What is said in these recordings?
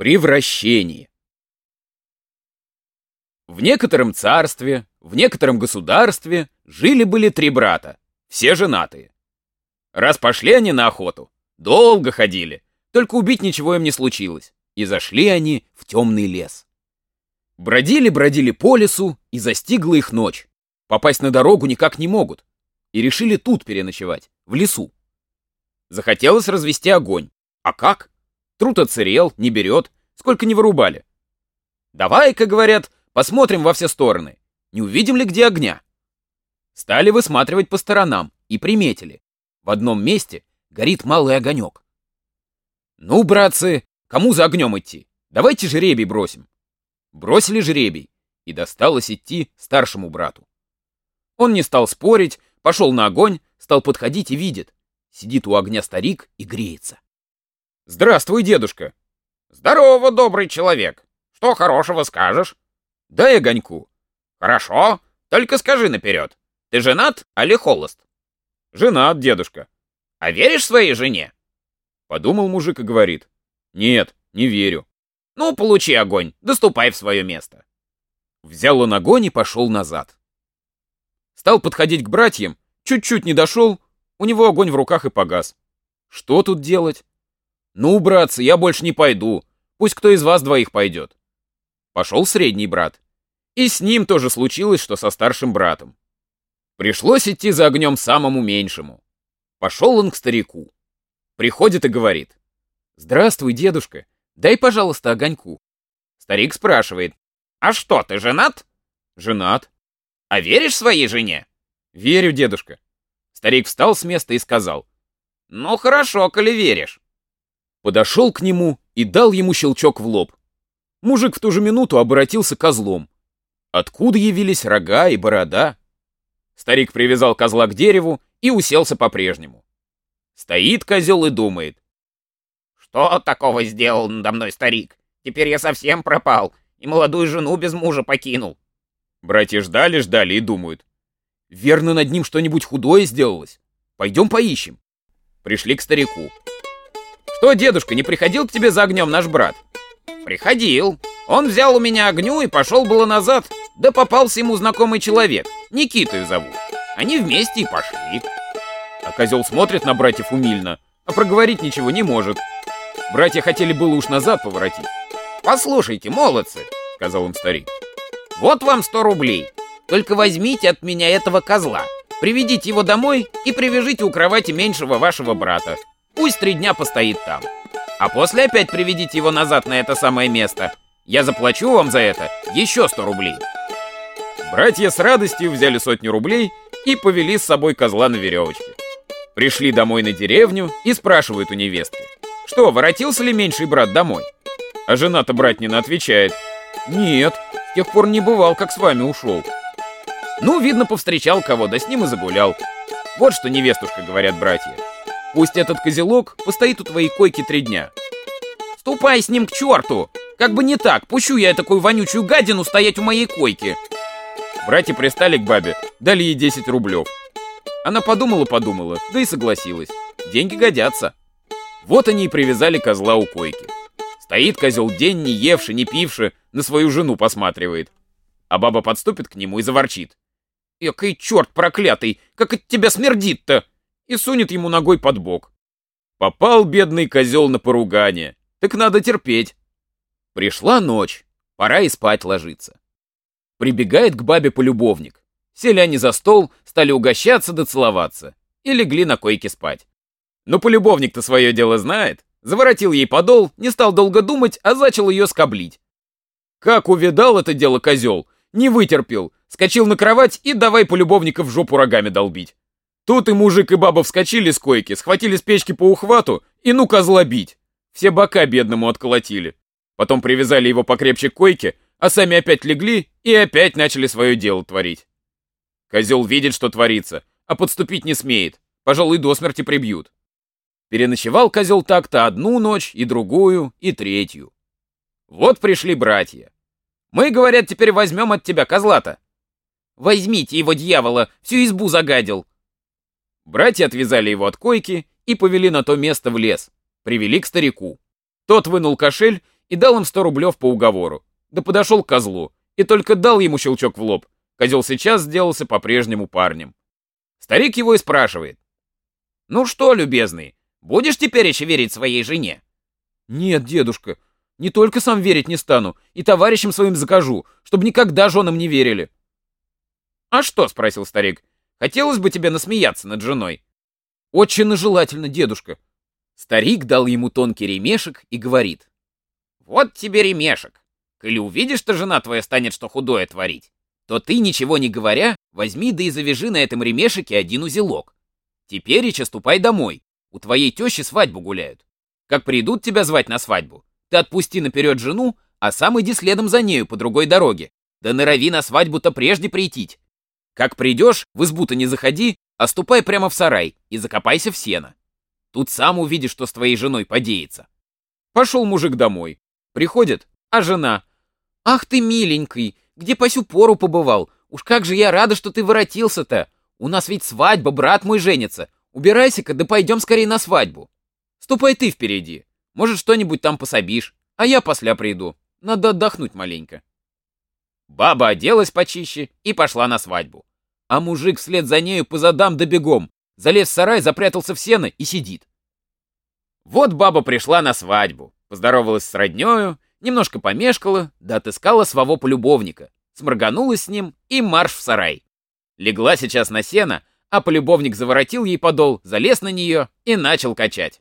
Превращение. В некотором царстве, в некотором государстве жили-были три брата, все женатые. Раз пошли они на охоту, долго ходили, только убить ничего им не случилось, и зашли они в темный лес. Бродили-бродили по лесу, и застигла их ночь. Попасть на дорогу никак не могут, и решили тут переночевать, в лесу. Захотелось развести огонь. А как? Труд отсырел, не берет, сколько не вырубали. Давай-ка, говорят, посмотрим во все стороны, не увидим ли где огня. Стали высматривать по сторонам и приметили. В одном месте горит малый огонек. Ну, братцы, кому за огнем идти? Давайте жребий бросим. Бросили жребий, и досталось идти старшему брату. Он не стал спорить, пошел на огонь, стал подходить и видит. Сидит у огня старик и греется. «Здравствуй, дедушка!» «Здорово, добрый человек! Что хорошего скажешь?» «Дай огоньку!» «Хорошо, только скажи наперед, ты женат, али холост?» «Женат, дедушка!» «А веришь своей жене?» Подумал мужик и говорит. «Нет, не верю». «Ну, получи огонь, доступай в свое место». Взял он огонь и пошел назад. Стал подходить к братьям, чуть-чуть не дошел, у него огонь в руках и погас. Что тут делать? «Ну, братцы, я больше не пойду. Пусть кто из вас двоих пойдет». Пошел средний брат. И с ним тоже случилось, что со старшим братом. Пришлось идти за огнем самому меньшему. Пошел он к старику. Приходит и говорит. «Здравствуй, дедушка. Дай, пожалуйста, огоньку». Старик спрашивает. «А что, ты женат?» «Женат». «А веришь своей жене?» «Верю, дедушка». Старик встал с места и сказал. «Ну хорошо, коли веришь подошел к нему и дал ему щелчок в лоб. Мужик в ту же минуту обратился козлом. Откуда явились рога и борода? Старик привязал козла к дереву и уселся по-прежнему. Стоит козел и думает. Что такого сделал надо мной старик? Теперь я совсем пропал и молодую жену без мужа покинул. Братья ждали-ждали и думают. Верно, над ним что-нибудь худое сделалось. Пойдем поищем. Пришли к старику. Что, дедушка, не приходил к тебе за огнем наш брат? Приходил. Он взял у меня огню и пошел было назад, да попался ему знакомый человек. Никитой зовут. Они вместе и пошли. А козел смотрит на братьев умильно, а проговорить ничего не может. Братья хотели было уж назад поворотить. «Послушайте, молодцы», — сказал им старик. «Вот вам сто рублей. Только возьмите от меня этого козла, приведите его домой и привяжите у кровати меньшего вашего брата. Пусть три дня постоит там. А после опять приведите его назад на это самое место. Я заплачу вам за это еще сто рублей. Братья с радостью взяли сотню рублей и повели с собой козла на веревочке. Пришли домой на деревню и спрашивают у невестки. Что, воротился ли меньший брат домой? А жена-то братнина отвечает. Нет, с тех пор не бывал, как с вами ушел. Ну, видно, повстречал кого, да с ним и загулял. Вот что невестушка, говорят братья. Пусть этот козелок постоит у твоей койки три дня. Ступай с ним к черту! Как бы не так, пущу я такую вонючую гадину стоять у моей койки. Братья пристали к бабе, дали ей 10 рублев. Она подумала-подумала, да и согласилась. Деньги годятся. Вот они и привязали козла у койки. Стоит козел день, не евший, не пивший, на свою жену посматривает. А баба подступит к нему и заворчит. «Экой черт проклятый, как от тебя смердит-то!» И сунет ему ногой под бок. Попал бедный козел на поругание, так надо терпеть. Пришла ночь, пора и спать ложиться. Прибегает к бабе полюбовник. Сели они за стол, стали угощаться да целоваться и легли на койке спать. Но полюбовник-то свое дело знает, заворотил ей подол, не стал долго думать, а зачал ее скоблить. Как увидал это дело козел, не вытерпел, скочил на кровать и давай полюбовника в жопу рогами долбить. Тут и мужик, и баба вскочили с койки, схватили с печки по ухвату и ну козла бить. Все бока бедному отколотили. Потом привязали его покрепче к койке, а сами опять легли и опять начали свое дело творить. Козел видит, что творится, а подступить не смеет. Пожалуй, до смерти прибьют. Переночевал козел так-то одну ночь, и другую, и третью. Вот пришли братья. Мы, говорят, теперь возьмем от тебя козла-то. Возьмите его, дьявола, всю избу загадил. Братья отвязали его от койки и повели на то место в лес. Привели к старику. Тот вынул кошель и дал им 100 рублев по уговору. Да подошел к козлу и только дал ему щелчок в лоб. Козел сейчас сделался по-прежнему парнем. Старик его и спрашивает. «Ну что, любезный, будешь теперь еще верить своей жене?» «Нет, дедушка, не только сам верить не стану, и товарищам своим закажу, чтобы никогда женам не верили». «А что?» — спросил старик. «Хотелось бы тебе насмеяться над женой». «Очень желательно, дедушка». Старик дал ему тонкий ремешек и говорит. «Вот тебе ремешек. Коли увидишь, что жена твоя станет что худое творить, то ты, ничего не говоря, возьми да и завяжи на этом ремешеке один узелок. Теперь, Ича, ступай домой. У твоей тещи свадьбу гуляют. Как придут тебя звать на свадьбу, ты отпусти наперед жену, а сам иди следом за нею по другой дороге. Да норови на свадьбу-то прежде прийтить. Как придешь, в избу-то не заходи, а ступай прямо в сарай и закопайся в сено. Тут сам увидишь, что с твоей женой подеется. Пошел мужик домой. Приходит, а жена. Ах ты, миленький, где по сю пору побывал? Уж как же я рада, что ты воротился-то. У нас ведь свадьба, брат мой женится. Убирайся-ка, да пойдем скорее на свадьбу. Ступай ты впереди. Может, что-нибудь там пособишь, а я после приду. Надо отдохнуть маленько. Баба оделась почище и пошла на свадьбу. А мужик вслед за нею по задам да бегом. Залез в сарай, запрятался в сено и сидит. Вот баба пришла на свадьбу, поздоровалась с роднёю, немножко помешкала, да отыскала своего полюбовника, сморганулась с ним и марш в сарай. Легла сейчас на сено, а полюбовник заворотил ей подол, залез на нее и начал качать.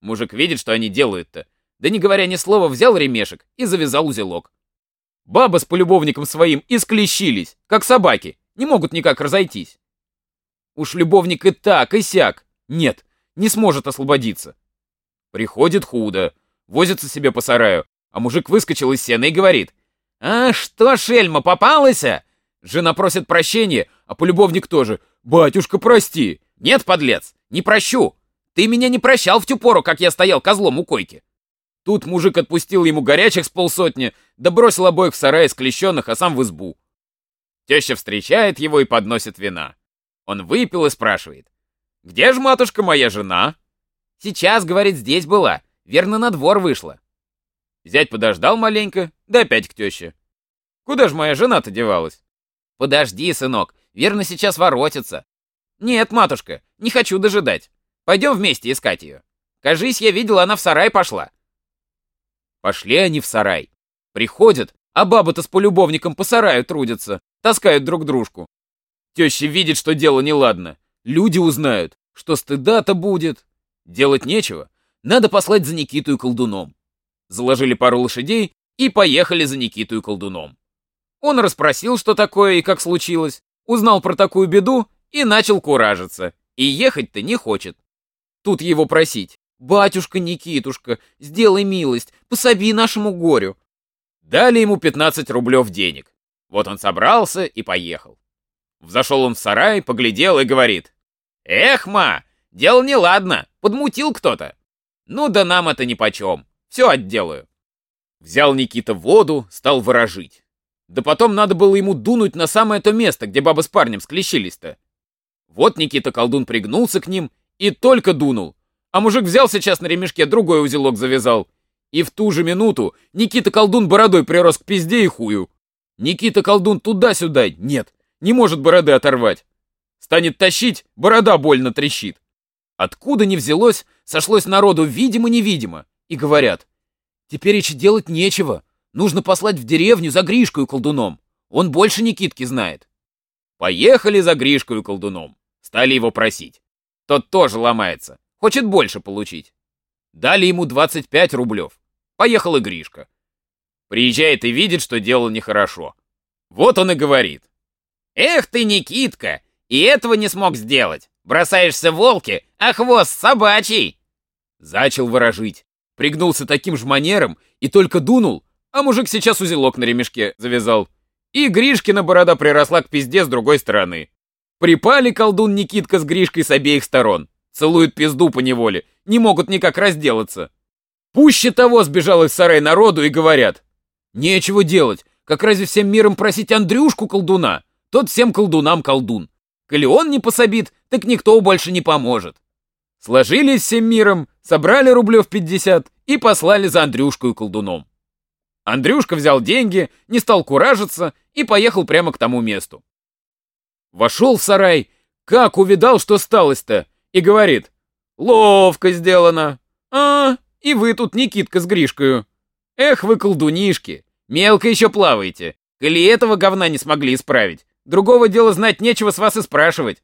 Мужик видит, что они делают-то, да не говоря ни слова, взял ремешек и завязал узелок. Баба с полюбовником своим исклещились, как собаки, не могут никак разойтись. Уж любовник и так, и сяк. Нет, не сможет освободиться. Приходит худо, возится себе по сараю, а мужик выскочил из сена и говорит. «А что, шельма, попалась?» Жена просит прощения, а полюбовник тоже. «Батюшка, прости!» «Нет, подлец, не прощу! Ты меня не прощал в ту пору, как я стоял козлом у койки!» Тут мужик отпустил ему горячих с полсотни, да бросил обоих в сарай склещенных, а сам в избу. Теща встречает его и подносит вина. Он выпил и спрашивает. «Где ж, матушка, моя жена?» «Сейчас, — говорит, — здесь была. Верно, на двор вышла». Зять подождал маленько, да опять к теще. «Куда ж моя жена-то девалась?» «Подожди, сынок, верно, сейчас воротится». «Нет, матушка, не хочу дожидать. Пойдем вместе искать ее. Кажись, я видел, она в сарай пошла». Пошли они в сарай. Приходят, а баба-то с полюбовником по сараю трудятся, таскают друг дружку. Теща видит, что дело неладно. Люди узнают, что стыда-то будет. Делать нечего. Надо послать за Никиту и колдуном. Заложили пару лошадей и поехали за Никиту и колдуном. Он расспросил, что такое и как случилось, узнал про такую беду и начал куражиться. И ехать-то не хочет. Тут его просить. «Батюшка Никитушка, сделай милость, пособи нашему горю». Дали ему 15 рублев денег. Вот он собрался и поехал. Взошел он в сарай, поглядел и говорит. «Эх, ма, дело неладно, подмутил кто-то. Ну да нам это нипочем, все отделаю». Взял Никита воду, стал ворожить. Да потом надо было ему дунуть на самое то место, где баба с парнем склещились-то. Вот Никита колдун пригнулся к ним и только дунул, а мужик взял сейчас на ремешке, другой узелок завязал. И в ту же минуту Никита колдун бородой прирос к пизде и хую. Никита колдун туда-сюда, нет, не может бороды оторвать. Станет тащить, борода больно трещит. Откуда ни взялось, сошлось народу видимо-невидимо. И говорят, теперь еще делать нечего. Нужно послать в деревню за Гришкой колдуном. Он больше Никитки знает. Поехали за Гришкой колдуном. Стали его просить. Тот тоже ломается. Хочет больше получить. Дали ему 25 рублев. Поехал и Гришка. Приезжает и видит, что дело нехорошо. Вот он и говорит. «Эх ты, Никитка, и этого не смог сделать. Бросаешься волки, а хвост собачий!» Зачал ворожить. Пригнулся таким же манером и только дунул, а мужик сейчас узелок на ремешке завязал. И Гришкина борода приросла к пизде с другой стороны. Припали колдун Никитка с Гришкой с обеих сторон. Целуют пизду по неволе, не могут никак разделаться. Пуще того сбежал из сарай народу и говорят. Нечего делать, как разве всем миром просить Андрюшку колдуна? Тот всем колдунам колдун. Коли он не пособит, так никто больше не поможет. Сложились всем миром, собрали рублев 50 и послали за Андрюшку и колдуном. Андрюшка взял деньги, не стал куражиться и поехал прямо к тому месту. Вошел в сарай, как увидал, что сталось-то, и говорит, «Ловко сделано! А, и вы тут, Никитка с Гришкою! Эх вы, колдунишки, мелко еще плаваете, коли этого говна не смогли исправить. Другого дела знать нечего с вас и спрашивать».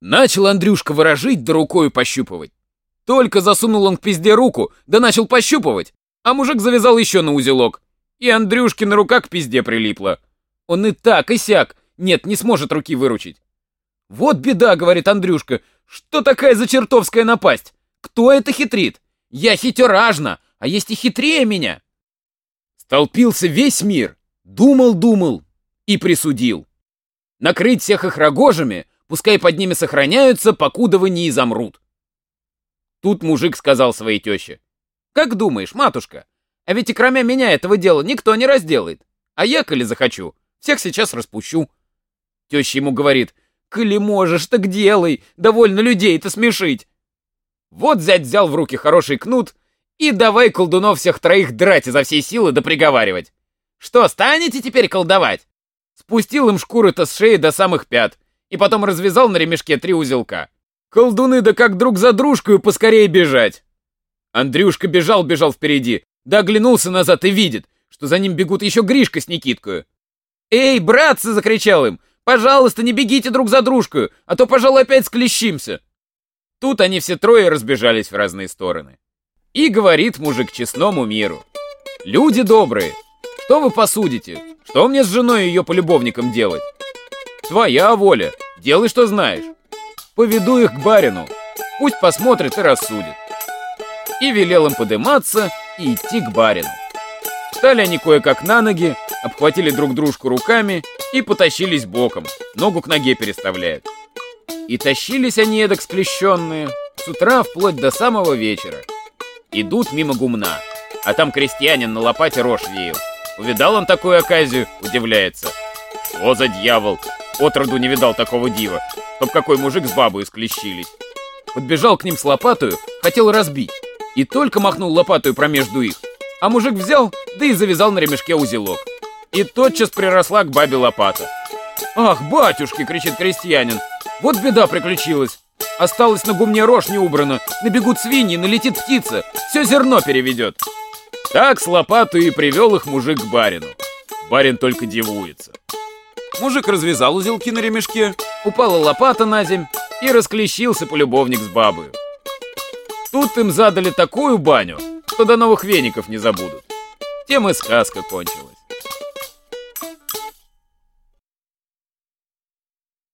Начал Андрюшка выражить, да рукою пощупывать. Только засунул он к пизде руку, да начал пощупывать, а мужик завязал еще на узелок. И Андрюшкина рука к пизде прилипла. Он и так, и сяк, нет, не сможет руки выручить. «Вот беда», — говорит Андрюшка, — «что такая за чертовская напасть? Кто это хитрит? Я хитеражно, а есть и хитрее меня». Столпился весь мир, думал-думал и присудил. Накрыть всех их рогожами, пускай под ними сохраняются, покуда вы не изомрут. Тут мужик сказал своей теще. «Как думаешь, матушка, а ведь и кроме меня этого дела никто не разделает. А я, коли захочу, всех сейчас распущу». Теща ему говорит, «Коли можешь, так делай, довольно людей-то смешить». Вот зять взял в руки хороший кнут и давай колдунов всех троих драть изо всей силы да приговаривать. «Что, станете теперь колдовать?» Спустил им шкуры-то с шеи до самых пят, и потом развязал на ремешке три узелка. Колдуны да как друг за дружкой поскорее бежать. Андрюшка бежал-бежал впереди, да оглянулся назад и видит, что за ним бегут еще Гришка с Никиткою. «Эй, братцы!» — закричал им. «Пожалуйста, не бегите друг за дружкою, а то, пожалуй, опять склещимся!» Тут они все трое разбежались в разные стороны. И говорит мужик честному миру. «Люди добрые, что вы посудите? Что мне с женой и ее полюбовником делать? Твоя воля, делай, что знаешь. Поведу их к барину, пусть посмотрит и рассудит. И велел им подыматься и идти к барину. Стали они кое-как на ноги, обхватили друг дружку руками и потащились боком, ногу к ноге переставляют. И тащились они эдак сплещенные, с утра вплоть до самого вечера. Идут мимо гумна, а там крестьянин на лопате рожь веял. Увидал он такую оказию, удивляется. Что за дьявол? Отроду не видал такого дива, чтоб какой мужик с бабой склещились. Подбежал к ним с лопатою, хотел разбить, и только махнул лопатою промежду их, а мужик взял, да и завязал на ремешке узелок. И тотчас приросла к бабе лопата. «Ах, батюшки!» — кричит крестьянин. «Вот беда приключилась! Осталось на гумне рожь не убрана, набегут свиньи, налетит птица, все зерно переведет!» Так с лопатой и привел их мужик к барину. Барин только дивуется. Мужик развязал узелки на ремешке, упала лопата на земь и расклещился полюбовник с бабою. Тут им задали такую баню, что до новых веников не забудут. Тем и сказка кончилась.